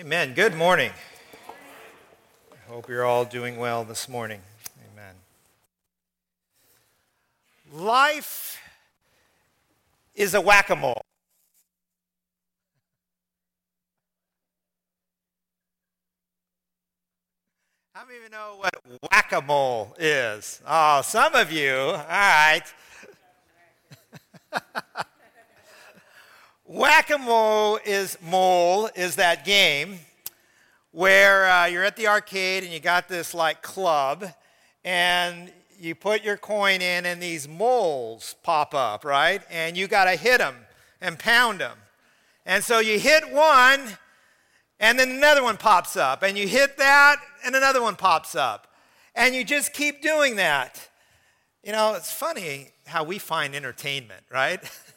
Amen. Good morning. I hope you're all doing well this morning. Amen. Life is a whack a mole. How many of you know what whack a mole is? Oh, some of you. All right. Whack-a-mole is mole is that game where uh, you're at the arcade and you got this like club and you put your coin in and these moles pop up, right? And you got to hit them and pound them. And so you hit one and then another one pops up and you hit that and another one pops up. And you just keep doing that. You know, it's funny how we find entertainment, right?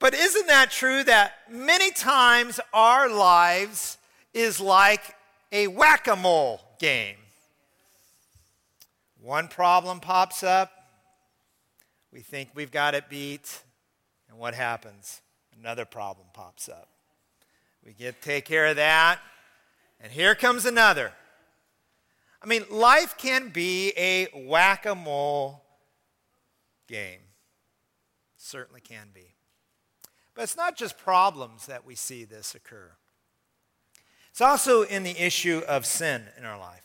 But isn't that true that many times our lives is like a whack a mole game? One problem pops up, we think we've got it beat, and what happens? Another problem pops up. We get take care of that, and here comes another. I mean, life can be a whack a mole game. Certainly can be. But it's not just problems that we see this occur, it's also in the issue of sin in our life.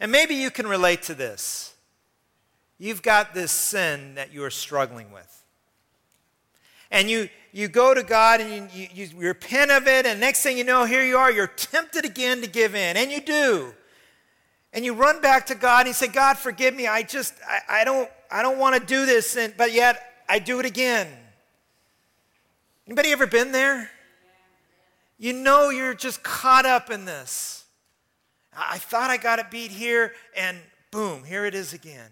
And maybe you can relate to this. You've got this sin that you are struggling with. And you, you go to God and you, you, you repent of it, and next thing you know, here you are, you're tempted again to give in, and you do. And you run back to God and you say, God, forgive me. I just, I, I don't, I don't want to do this, and, but yet I do it again. Anybody ever been there? You know you're just caught up in this. I thought I got it beat here, and boom, here it is again.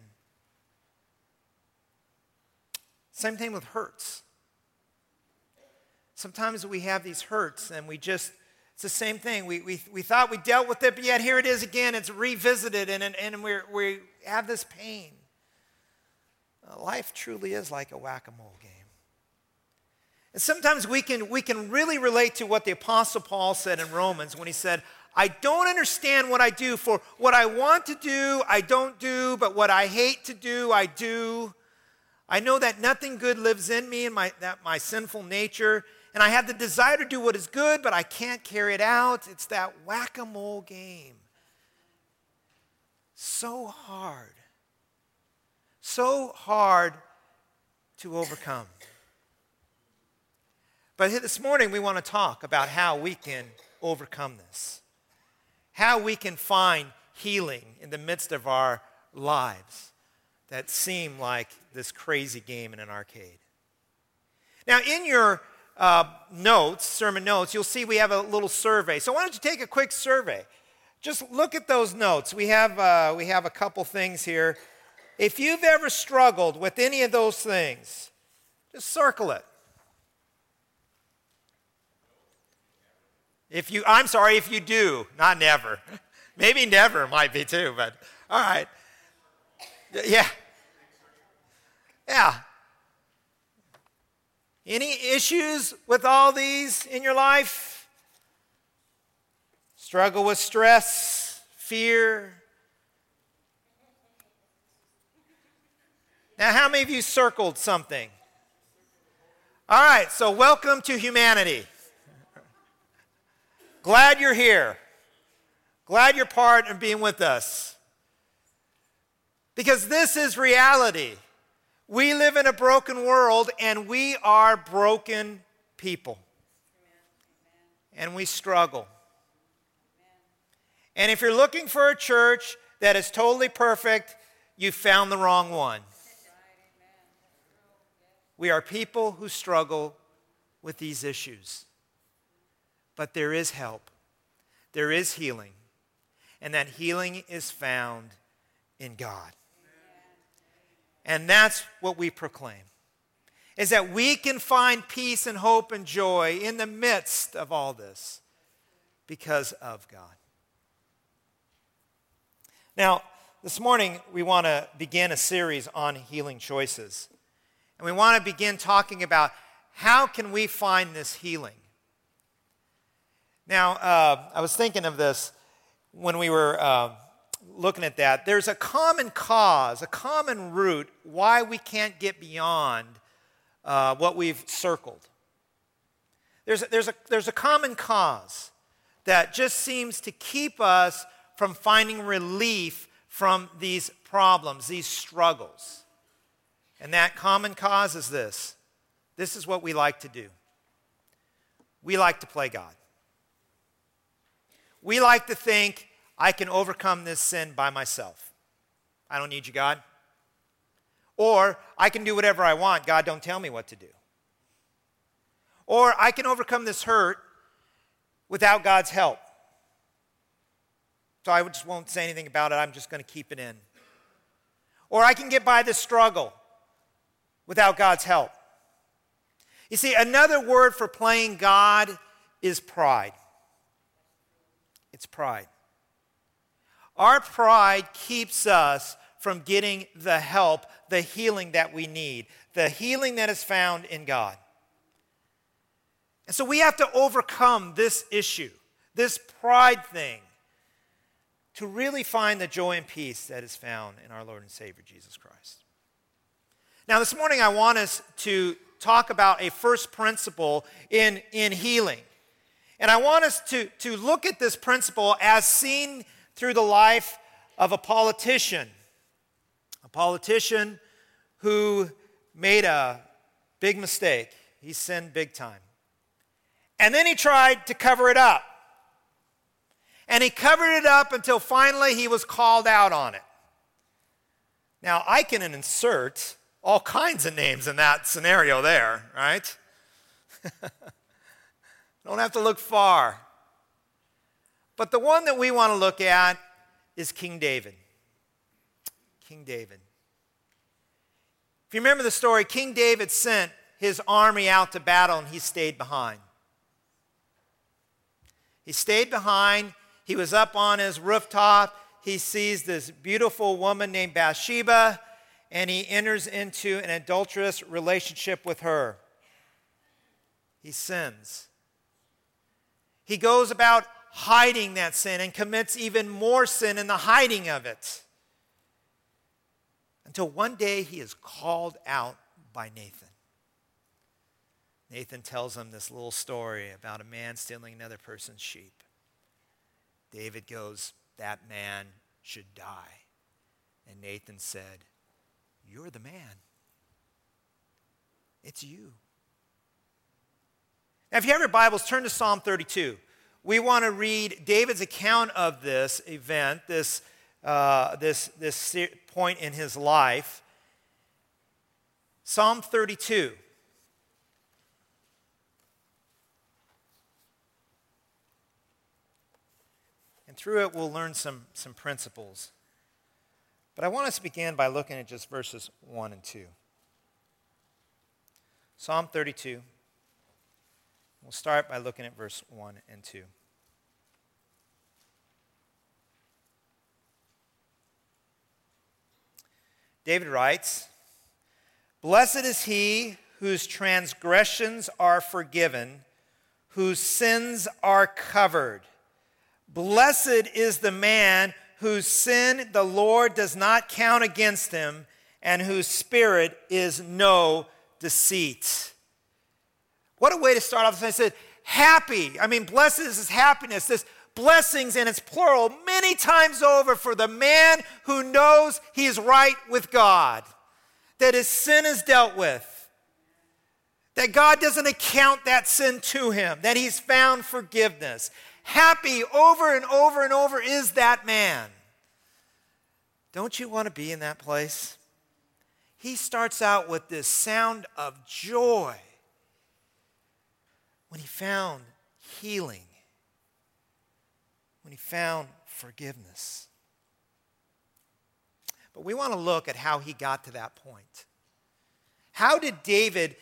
Same thing with hurts. Sometimes we have these hurts and we just, it's the same thing. We, we, we thought we dealt with it, but yet here it is again. It's revisited and, and, and we we have this pain. Uh, life truly is like a whack a mole game. And sometimes we can, we can really relate to what the Apostle Paul said in Romans when he said, I don't understand what I do, for what I want to do, I don't do, but what I hate to do, I do. I know that nothing good lives in me and my, that my sinful nature, and I have the desire to do what is good, but I can't carry it out. It's that whack a mole game. So hard. So hard to overcome. But this morning, we want to talk about how we can overcome this, how we can find healing in the midst of our lives that seem like this crazy game in an arcade. Now, in your uh, notes, sermon notes, you'll see we have a little survey. So, why don't you take a quick survey? Just look at those notes. We have, uh, we have a couple things here. If you've ever struggled with any of those things, just circle it. If you, I'm sorry if you do, not never. Maybe never might be too, but all right. Yeah. Yeah. Any issues with all these in your life? Struggle with stress, fear? Now, how many of you circled something? All right, so welcome to humanity. Glad you're here. Glad you're part of being with us. Because this is reality. We live in a broken world and we are broken people. And we struggle. And if you're looking for a church that is totally perfect, you found the wrong one. We are people who struggle with these issues. But there is help, there is healing, and that healing is found in God. And that's what we proclaim. Is that we can find peace and hope and joy in the midst of all this because of God. Now, this morning we want to begin a series on healing choices. And we want to begin talking about how can we find this healing? Now, uh, I was thinking of this when we were uh, looking at that. There's a common cause, a common root why we can't get beyond uh, what we've circled. There's a, there's, a, there's a common cause that just seems to keep us from finding relief from these problems, these struggles. And that common cause is this this is what we like to do. We like to play God. We like to think, I can overcome this sin by myself. I don't need you, God. Or I can do whatever I want. God, don't tell me what to do. Or I can overcome this hurt without God's help. So I just won't say anything about it. I'm just going to keep it in. Or I can get by this struggle without God's help. You see, another word for playing God is pride. It's pride. Our pride keeps us from getting the help, the healing that we need, the healing that is found in God. And so we have to overcome this issue, this pride thing, to really find the joy and peace that is found in our Lord and Savior Jesus Christ. Now, this morning I want us to talk about a first principle in, in healing. And I want us to, to look at this principle as seen through the life of a politician. A politician who made a big mistake. He sinned big time. And then he tried to cover it up. And he covered it up until finally he was called out on it. Now, I can insert all kinds of names in that scenario there, right? Don't have to look far. But the one that we want to look at is King David. King David. If you remember the story, King David sent his army out to battle and he stayed behind. He stayed behind. He was up on his rooftop. He sees this beautiful woman named Bathsheba and he enters into an adulterous relationship with her. He sins. He goes about hiding that sin and commits even more sin in the hiding of it. Until one day he is called out by Nathan. Nathan tells him this little story about a man stealing another person's sheep. David goes, That man should die. And Nathan said, You're the man. It's you. Now, if you have your Bibles, turn to Psalm 32. We want to read David's account of this event, this, uh, this, this point in his life. Psalm 32. And through it, we'll learn some, some principles. But I want us to begin by looking at just verses 1 and 2. Psalm 32. We'll start by looking at verse 1 and 2. David writes, Blessed is he whose transgressions are forgiven, whose sins are covered. Blessed is the man whose sin the Lord does not count against him, and whose spirit is no deceit. What a way to start off. I said, happy. I mean, blessed is happiness, this blessings, and it's plural, many times over for the man who knows he is right with God, that his sin is dealt with, that God doesn't account that sin to him, that he's found forgiveness. Happy over and over and over is that man. Don't you want to be in that place? He starts out with this sound of joy when he found healing, when he found forgiveness. But we want to look at how he got to that point. How did David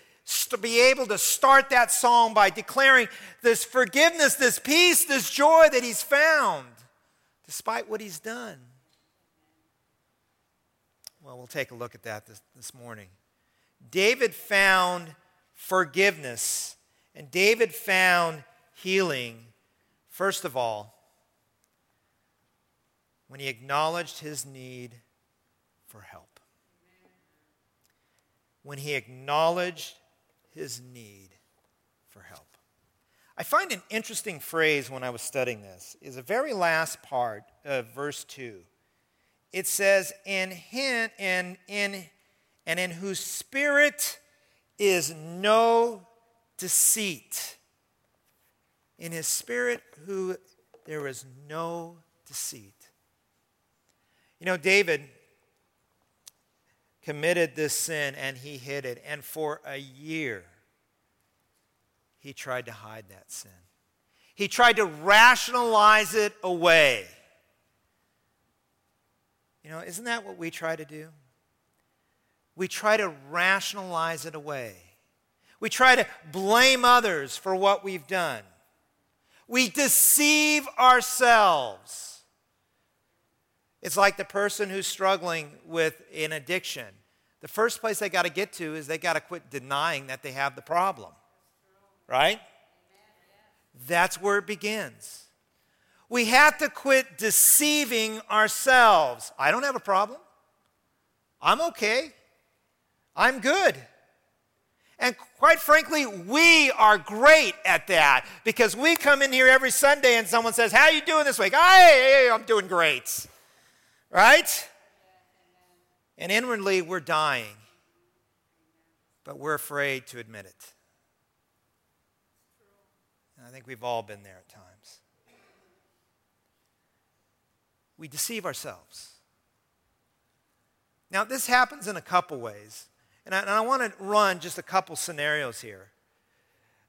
be able to start that song by declaring this forgiveness, this peace, this joy that he's found, despite what he's done? Well, we'll take a look at that this, this morning. David found forgiveness and David found healing First of all, when he acknowledged his need for help. When he acknowledged his need for help. I find an interesting phrase when I was studying this is the very last part of verse 2. It says, in him, in, in, and in whose spirit is no deceit. In his spirit, who there was no deceit. You know, David committed this sin and he hid it. And for a year, he tried to hide that sin. He tried to rationalize it away. You know, isn't that what we try to do? We try to rationalize it away. We try to blame others for what we've done. We deceive ourselves. It's like the person who's struggling with an addiction. The first place they got to get to is they got to quit denying that they have the problem. Right? That's where it begins. We have to quit deceiving ourselves. I don't have a problem. I'm okay. I'm good. And quite frankly, we are great at that because we come in here every Sunday and someone says, "How you doing this week?" "Hey, I'm doing great." Right? And inwardly, we're dying, but we're afraid to admit it. And I think we've all been there at times. We deceive ourselves. Now, this happens in a couple ways, and I, I want to run just a couple scenarios here.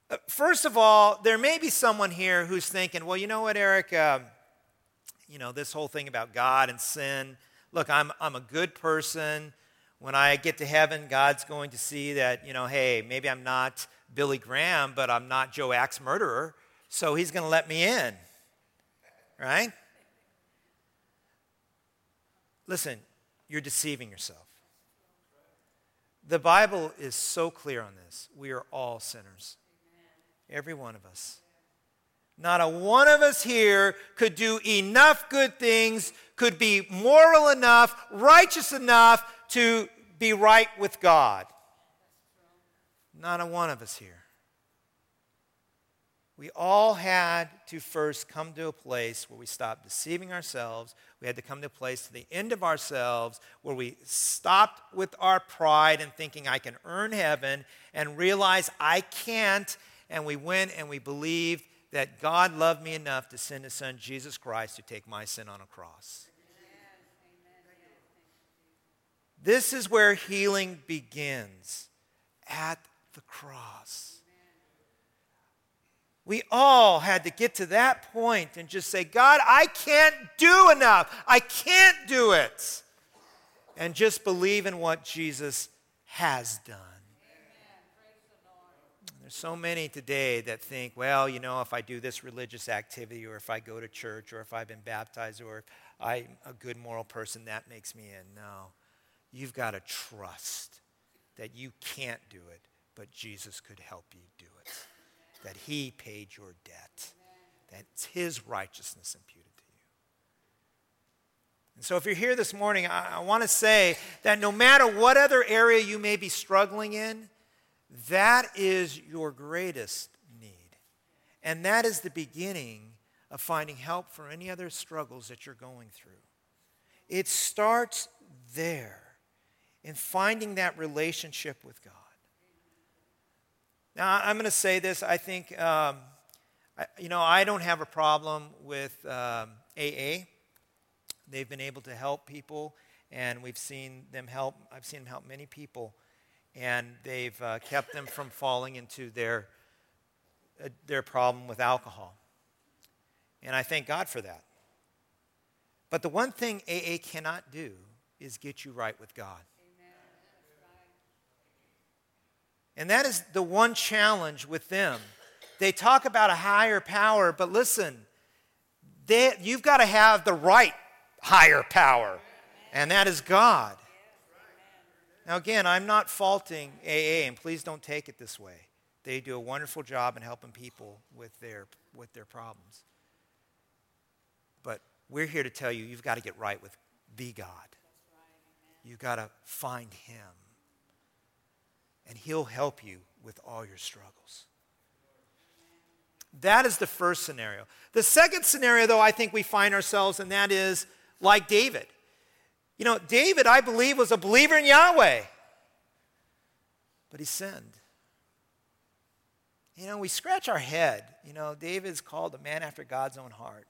Uh, first of all, there may be someone here who's thinking, well, you know what, Eric? Uh, you know, this whole thing about God and sin. Look, I'm, I'm a good person. When I get to heaven, God's going to see that, you know, hey, maybe I'm not Billy Graham, but I'm not Joe Axe murderer, so he's going to let me in. Right? Listen, you're deceiving yourself. The Bible is so clear on this. We are all sinners, every one of us. Not a one of us here could do enough good things, could be moral enough, righteous enough to be right with God. Not a one of us here. We all had to first come to a place where we stopped deceiving ourselves. We had to come to a place to the end of ourselves where we stopped with our pride and thinking, I can earn heaven, and realize I can't. And we went and we believed that God loved me enough to send his son Jesus Christ to take my sin on a cross. This is where healing begins at the cross. We all had to get to that point and just say, God, I can't do enough. I can't do it. And just believe in what Jesus has done. There's so many today that think, well, you know, if I do this religious activity, or if I go to church, or if I've been baptized, or if I'm a good moral person, that makes me in. No. You've got to trust that you can't do it, but Jesus could help you do it. That He paid your debt, that it's His righteousness imputed to you. And so, if you're here this morning, I, I want to say that no matter what other area you may be struggling in, that is your greatest need. And that is the beginning of finding help for any other struggles that you're going through. It starts there in finding that relationship with God. Now, I'm going to say this. I think, um, I, you know, I don't have a problem with um, AA. They've been able to help people, and we've seen them help. I've seen them help many people and they've uh, kept them from falling into their, uh, their problem with alcohol. And I thank God for that. But the one thing AA cannot do is get you right with God. And that is the one challenge with them. They talk about a higher power, but listen, they, you've got to have the right higher power, and that is God. Now, again, I'm not faulting AA, and please don't take it this way. They do a wonderful job in helping people with their, with their problems. But we're here to tell you you've got to get right with the God. You've got to find Him. And He'll help you with all your struggles. That is the first scenario. The second scenario, though, I think we find ourselves in, that is like David. You know, David, I believe, was a believer in Yahweh, but he sinned. You know, we scratch our head. You know, David's called a man after God's own heart.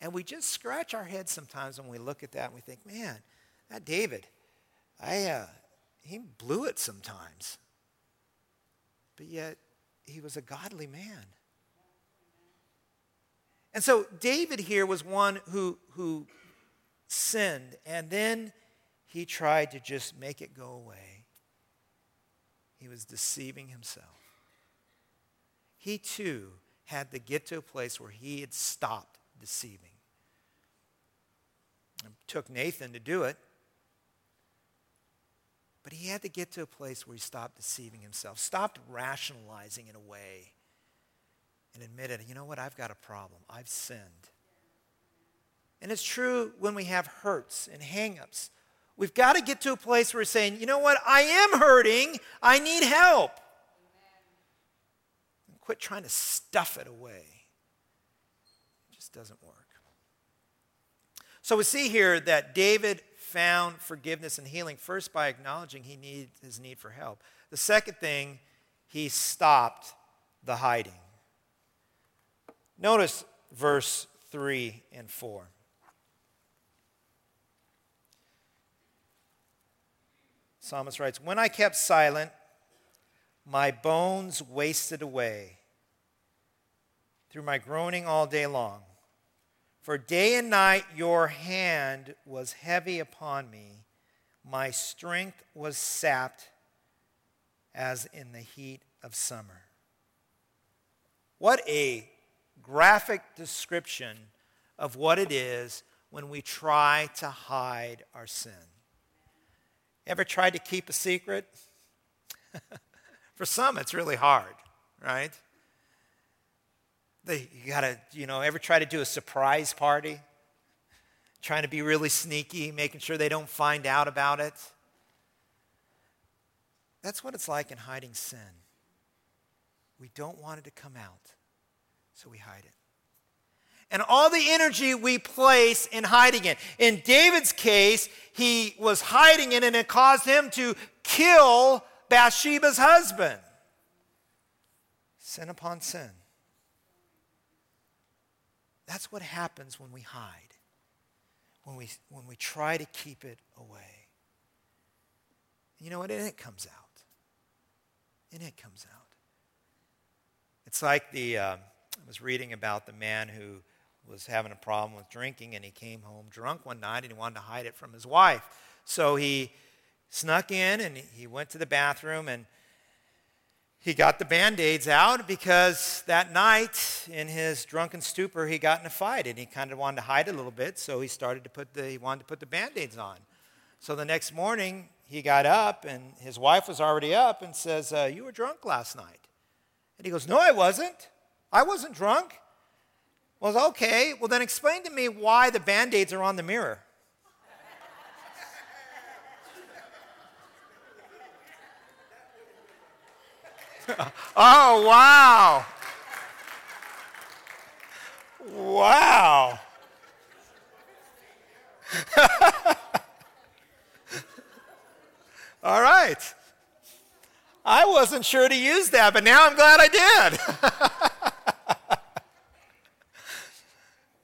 And we just scratch our head sometimes when we look at that and we think, man, that David, I, uh, he blew it sometimes. But yet, he was a godly man. And so David here was one who, who sinned, and then he tried to just make it go away. He was deceiving himself. He too had to get to a place where he had stopped deceiving. It took Nathan to do it. But he had to get to a place where he stopped deceiving himself, stopped rationalizing in a way and admitted, you know what, I've got a problem. I've sinned. And it's true when we have hurts and hangups. We've got to get to a place where we're saying, you know what, I am hurting. I need help. And quit trying to stuff it away. It just doesn't work. So we see here that David found forgiveness and healing first by acknowledging he needed his need for help. The second thing, he stopped the hiding. Notice verse 3 and 4. Psalmist writes, When I kept silent, my bones wasted away through my groaning all day long. For day and night your hand was heavy upon me. My strength was sapped as in the heat of summer. What a graphic description of what it is when we try to hide our sin. Ever tried to keep a secret? For some, it's really hard, right? They, you gotta, you know, ever try to do a surprise party? Trying to be really sneaky, making sure they don't find out about it? That's what it's like in hiding sin. We don't want it to come out so we hide it. And all the energy we place in hiding it. In David's case, he was hiding it and it caused him to kill Bathsheba's husband. Sin upon sin. That's what happens when we hide, when we, when we try to keep it away. You know what? And it comes out. And it comes out. It's like the. Uh, I was reading about the man who was having a problem with drinking and he came home drunk one night and he wanted to hide it from his wife. So he snuck in and he went to the bathroom and he got the band-aids out because that night in his drunken stupor he got in a fight and he kind of wanted to hide a little bit so he started to put the he wanted to put the band-aids on so the next morning he got up and his wife was already up and says uh, you were drunk last night and he goes no i wasn't I wasn't drunk. Well, okay. Well, then explain to me why the band aids are on the mirror. oh, wow. Wow. All right. I wasn't sure to use that, but now I'm glad I did.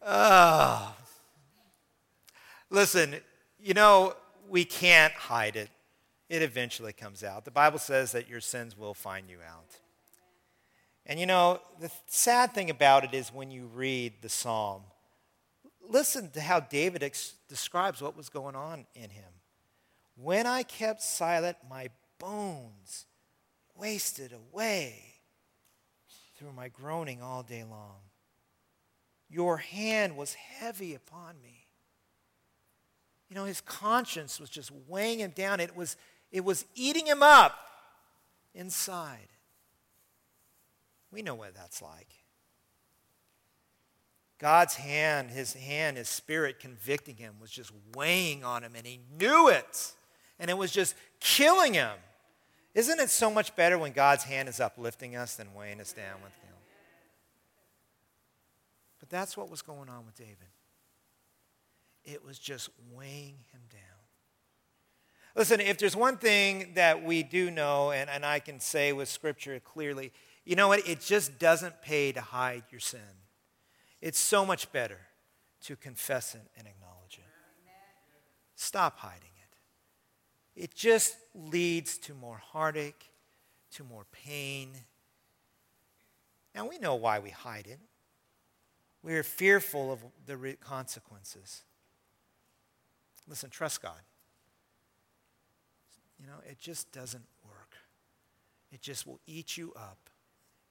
Oh. Listen, you know, we can't hide it. It eventually comes out. The Bible says that your sins will find you out. And you know, the sad thing about it is when you read the psalm, listen to how David ex- describes what was going on in him. When I kept silent, my bones wasted away through my groaning all day long. Your hand was heavy upon me. You know, his conscience was just weighing him down. It was, it was eating him up inside. We know what that's like. God's hand, his hand, his spirit convicting him was just weighing on him, and he knew it. And it was just killing him. Isn't it so much better when God's hand is uplifting us than weighing us down with guilt? But that's what was going on with David. It was just weighing him down. Listen, if there's one thing that we do know, and, and I can say with Scripture clearly, you know what? It just doesn't pay to hide your sin. It's so much better to confess it and acknowledge it. Stop hiding it. It just leads to more heartache, to more pain. Now, we know why we hide it. We are fearful of the consequences. Listen, trust God. You know, it just doesn't work. It just will eat you up,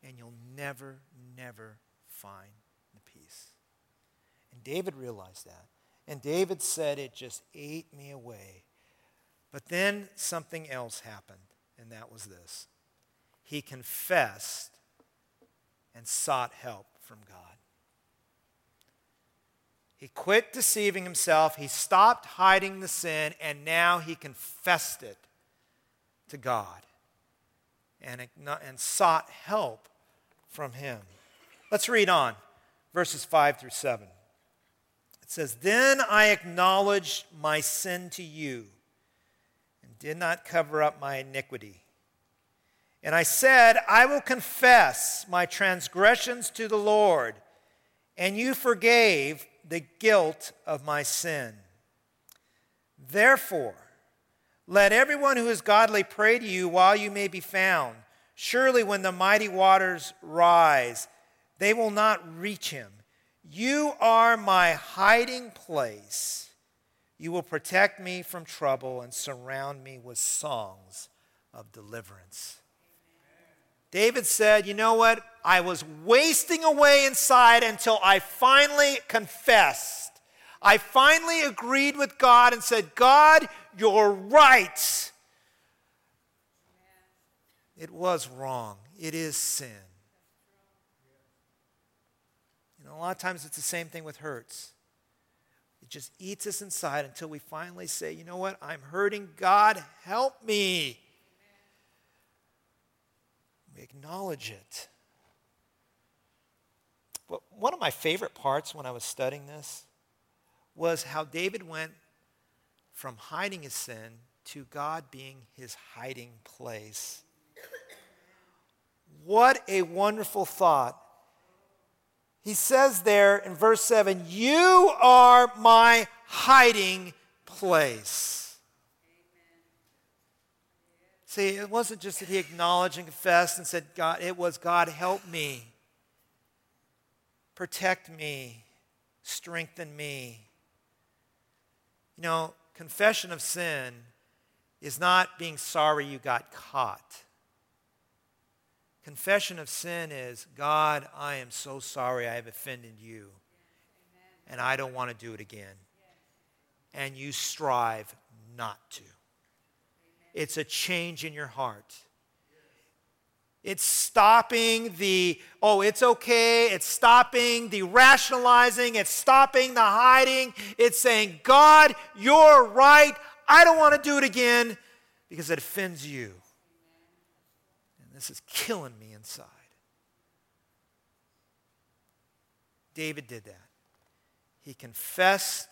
and you'll never, never find the peace. And David realized that. And David said, It just ate me away. But then something else happened, and that was this he confessed and sought help from God. He quit deceiving himself, he stopped hiding the sin, and now he confessed it to God and, and sought help from Him. Let's read on, verses 5 through 7. It says, Then I acknowledged my sin to you and did not cover up my iniquity. And I said, I will confess my transgressions to the Lord, and you forgave the guilt of my sin. Therefore, let everyone who is godly pray to you while you may be found. Surely, when the mighty waters rise, they will not reach him. You are my hiding place. You will protect me from trouble and surround me with songs of deliverance. David said, You know what? I was wasting away inside until I finally confessed. I finally agreed with God and said, God, you're right. It was wrong. It is sin. Know, a lot of times it's the same thing with hurts. It just eats us inside until we finally say, you know what? I'm hurting. God, help me. We acknowledge it. But one of my favorite parts when I was studying this was how David went from hiding his sin to God being his hiding place. What a wonderful thought. He says there in verse 7 You are my hiding place. See, it wasn't just that he acknowledged and confessed and said, God, it was God, help me, protect me, strengthen me. You know, confession of sin is not being sorry you got caught. Confession of sin is God, I am so sorry I have offended you, and I don't want to do it again. And you strive not to. It's a change in your heart. It's stopping the, oh, it's okay. It's stopping the rationalizing. It's stopping the hiding. It's saying, God, you're right. I don't want to do it again because it offends you. And this is killing me inside. David did that. He confessed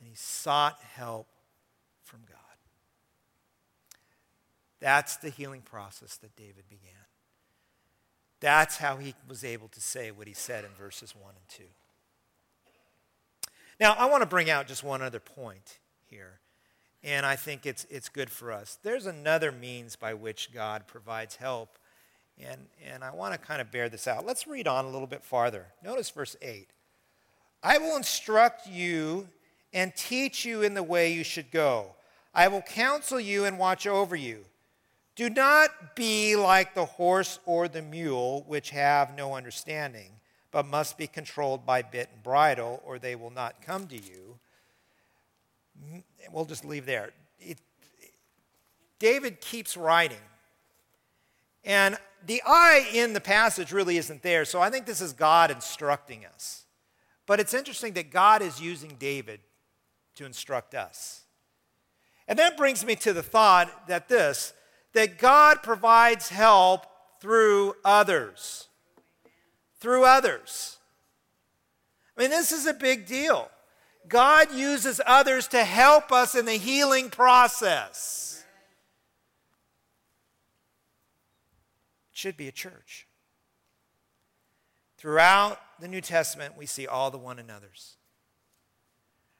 and he sought help from God. That's the healing process that David began. That's how he was able to say what he said in verses 1 and 2. Now, I want to bring out just one other point here, and I think it's, it's good for us. There's another means by which God provides help, and, and I want to kind of bear this out. Let's read on a little bit farther. Notice verse 8 I will instruct you and teach you in the way you should go, I will counsel you and watch over you. Do not be like the horse or the mule, which have no understanding, but must be controlled by bit and bridle, or they will not come to you. We'll just leave there. It, David keeps writing. And the I in the passage really isn't there, so I think this is God instructing us. But it's interesting that God is using David to instruct us. And that brings me to the thought that this that God provides help through others. Through others. I mean, this is a big deal. God uses others to help us in the healing process. It should be a church. Throughout the New Testament, we see all the one another's.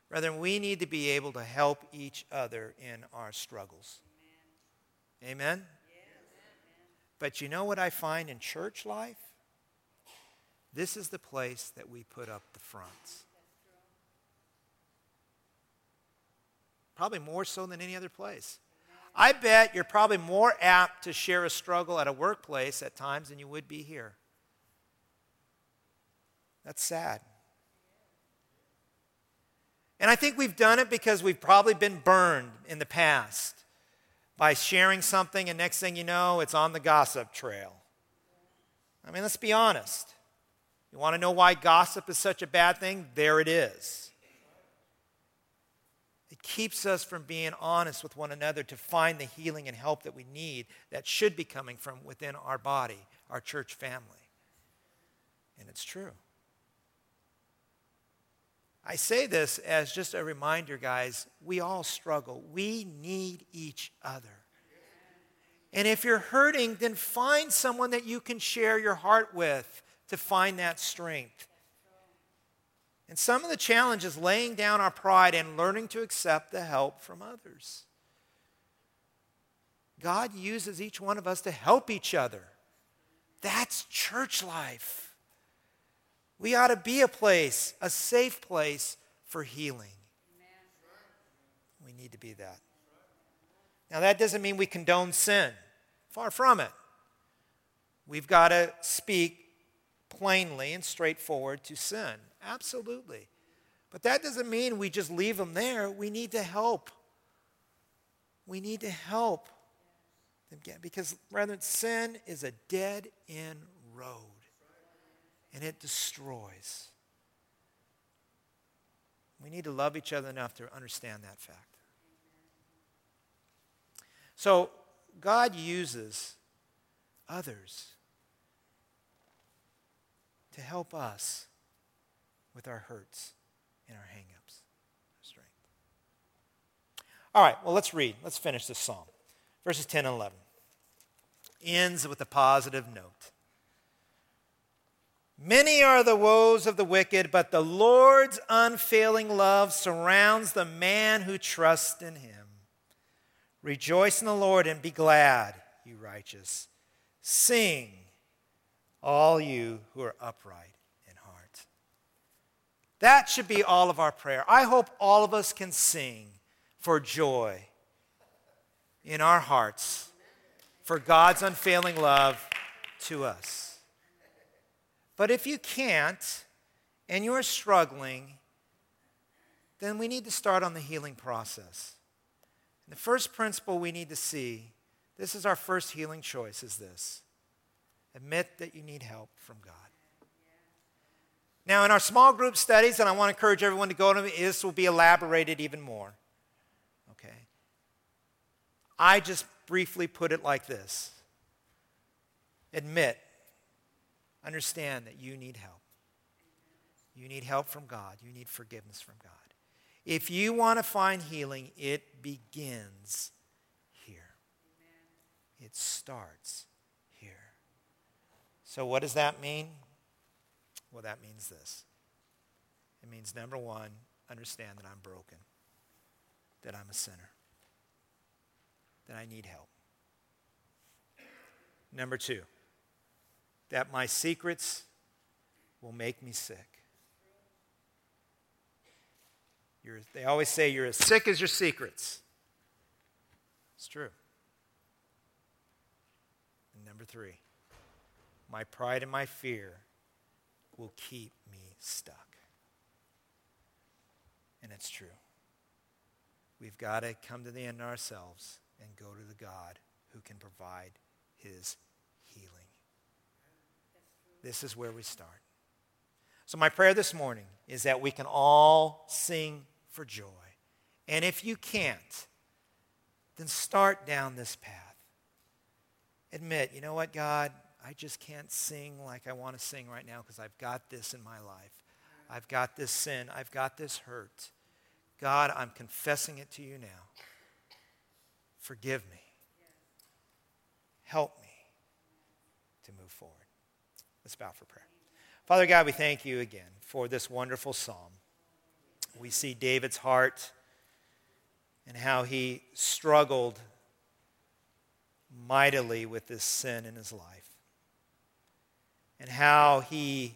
Brethren, we need to be able to help each other in our struggles. Amen? But you know what I find in church life? This is the place that we put up the fronts. Probably more so than any other place. I bet you're probably more apt to share a struggle at a workplace at times than you would be here. That's sad. And I think we've done it because we've probably been burned in the past by sharing something, and next thing you know, it's on the gossip trail. I mean, let's be honest. You want to know why gossip is such a bad thing? There it is. It keeps us from being honest with one another to find the healing and help that we need that should be coming from within our body, our church family. And it's true. I say this as just a reminder, guys. We all struggle. We need each other. And if you're hurting, then find someone that you can share your heart with to find that strength. And some of the challenge is laying down our pride and learning to accept the help from others. God uses each one of us to help each other. That's church life. We ought to be a place, a safe place for healing. We need to be that. Now, that doesn't mean we condone sin. Far from it. We've got to speak plainly and straightforward to sin. Absolutely. But that doesn't mean we just leave them there. We need to help. We need to help them get because rather sin is a dead end road and it destroys. We need to love each other enough to understand that fact. So, God uses others to help us with our hurts and our hangups. our Strength. All right, well, let's read. Let's finish this psalm. Verses 10 and 11. Ends with a positive note. Many are the woes of the wicked, but the Lord's unfailing love surrounds the man who trusts in him. Rejoice in the Lord and be glad, you righteous. Sing, all you who are upright in heart. That should be all of our prayer. I hope all of us can sing for joy in our hearts for God's unfailing love to us. But if you can't and you're struggling, then we need to start on the healing process. And the first principle we need to see this is our first healing choice is this admit that you need help from God. Now, in our small group studies, and I want to encourage everyone to go to them, this will be elaborated even more. Okay? I just briefly put it like this Admit understand that you need help. You need help from God. You need forgiveness from God. If you want to find healing, it begins here. It starts here. So, what does that mean? Well, that means this it means, number one, understand that I'm broken, that I'm a sinner, that I need help. Number two, that my secrets will make me sick. You're, they always say you're as sick as your secrets. It's true. And number three, my pride and my fear will keep me stuck. And it's true. We've got to come to the end ourselves and go to the God who can provide his. This is where we start. So, my prayer this morning is that we can all sing for joy. And if you can't, then start down this path. Admit, you know what, God, I just can't sing like I want to sing right now because I've got this in my life. I've got this sin. I've got this hurt. God, I'm confessing it to you now. Forgive me. Help me to move forward. Let's bow for prayer. Father God, we thank you again for this wonderful psalm. We see David's heart and how he struggled mightily with this sin in his life, and how he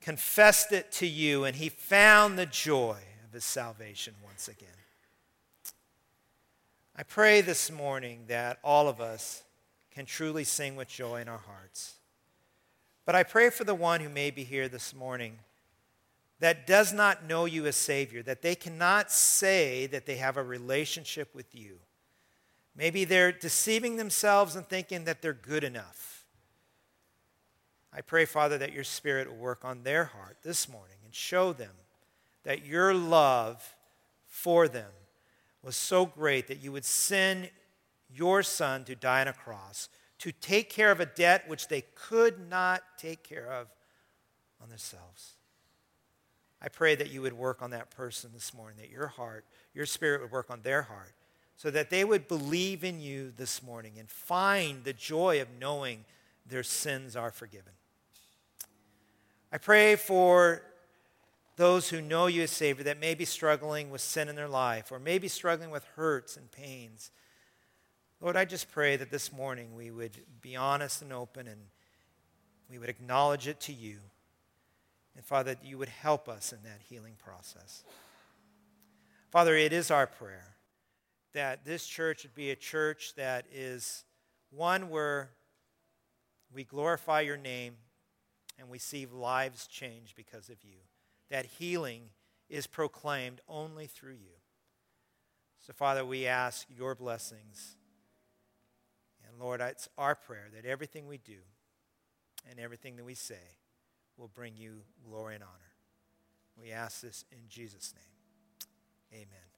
confessed it to you and he found the joy of his salvation once again. I pray this morning that all of us can truly sing with joy in our hearts. But I pray for the one who may be here this morning that does not know you as Savior, that they cannot say that they have a relationship with you. Maybe they're deceiving themselves and thinking that they're good enough. I pray, Father, that your Spirit will work on their heart this morning and show them that your love for them was so great that you would send your Son to die on a cross to take care of a debt which they could not take care of on themselves. I pray that you would work on that person this morning, that your heart, your spirit would work on their heart, so that they would believe in you this morning and find the joy of knowing their sins are forgiven. I pray for those who know you as Savior that may be struggling with sin in their life or may be struggling with hurts and pains. Lord, I just pray that this morning we would be honest and open and we would acknowledge it to you. And Father, that you would help us in that healing process. Father, it is our prayer that this church would be a church that is one where we glorify your name and we see lives change because of you. That healing is proclaimed only through you. So, Father, we ask your blessings. Lord, it's our prayer that everything we do and everything that we say will bring you glory and honor. We ask this in Jesus' name. Amen.